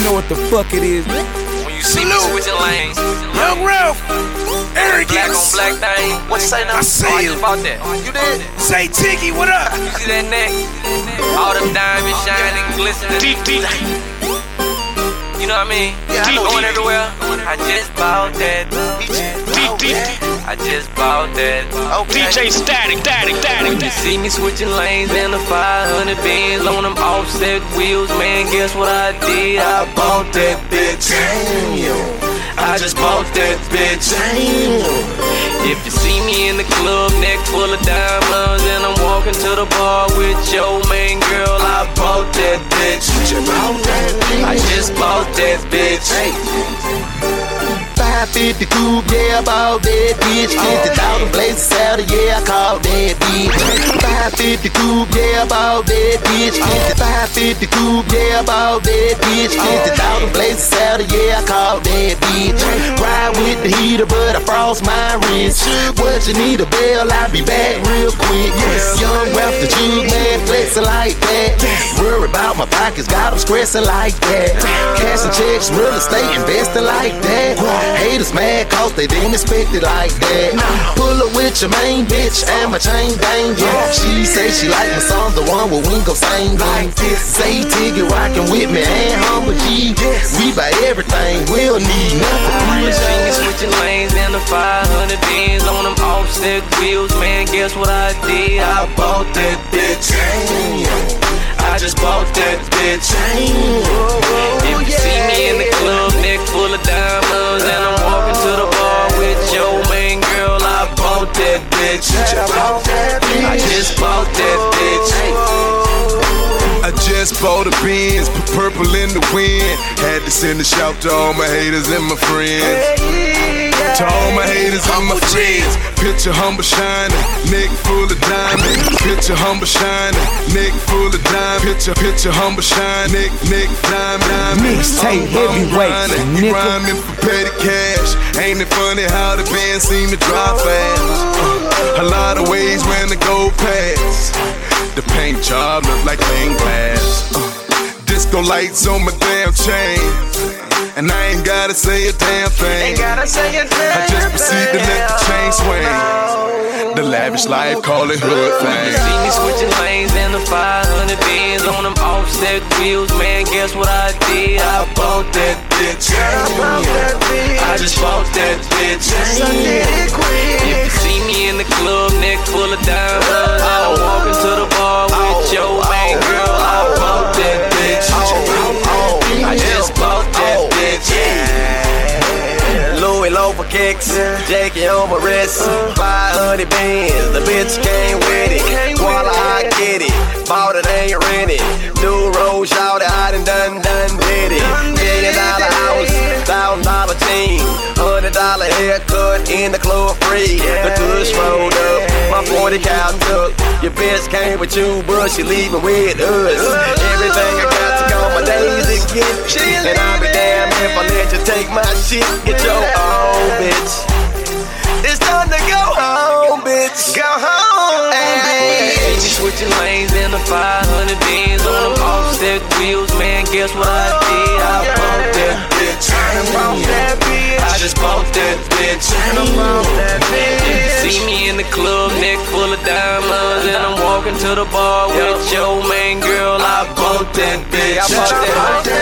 You know what the fuck it is. When you see me switching lanes, Young Ralph, black on arrogance. black thing. What you say now? I see oh, I you. just that. You did? Say Tiggy, what up? You see that neck? All them diamonds shining, glistening. Deep, deep. Know what I mean? Yeah, I Going everywhere. I just bought that. I just bought that. DJ Static, Static, Static, You see me switching lanes in the 500 Benz on them offset wheels, man. Guess what I did? I bought that bitch. I just bought that bitch. If you see me in the club, neck full of diamonds, and I'm walking to the bar with your main girl, bought that bitch. I just bought that bitch. 550 coupe, yeah, I bought that bitch. 50,000 blazes saddle, yeah, I called that bitch. 550 coupe, yeah, I bought that bitch. 550 coupe, yeah, I bought that bitch. 50,000 blazes saddle, yeah, I called that bitch. Ride with the heater, but I frost my wrist. What you need a bell, I'll be back real quick. Young Ralph the Jug man, flexing like that. About my pockets, got them stressing like that. Cash and checks, real estate, investing like that. Haters mad cause they didn't expect it like that. Pull up with your main bitch and my chain bang. Yeah. She say she like my song, the one where we go sing like this. Say Tiggy rockin' with me and Humble G. We buy everything, we don't need nothing. Switching lanes in the 500 Benz on them offset wheels, man. Guess what I did? I bought that bitch. That bitch. If you see me in the club, neck full of diamonds, and I'm walking to the bar with your main girl, I bought that bitch. I just bought that bitch. I just bought a Benz, put purple in the wind. Had to send a shout to all my haters and my friends. To all my haters and my friends. Picture humble shining, neck full of diamonds. Picture humble shining, neck full. Picture, picture humble shining, neck, neck, diamond, diamond. Mixtape Humble, humble heavyweights, grinding, nigga. Rhyming for petty cash. Ain't it funny how the band seem to drive fast? A lot of ways when to go past. The paint job look like stained glass. Disco lights on my damn chain. And I ain't gotta say a damn thing. I just proceed to let the chain swing. The lavish life, call it hood thing. see me switching lanes in the 500 Benz on them offset wheels, man. Guess what I did? I bought that bitch. I just bought that bitch. If you see me in the club, neck full of diamonds, kicks, Jackie on my wrist, 500 bands, the bitch came with it. While I get it, bought it, ain't rent it. New road, shout it, I done done, done did it. Million dollar house, thousand dollar team, hundred dollar haircut in the club free. The tush rolled up, my 40 cal took. Your bitch came with you, but she leaving with us. Everything I got to go, my days again. And I'll be damned if I let you take my shit, get your Guess what I did? I bought that bitch. I just bought that bitch. See me in the club, neck full of diamonds, and I'm walking to the bar with your main girl, I bought that bitch. I bought that. I just bought that bitch. bitch.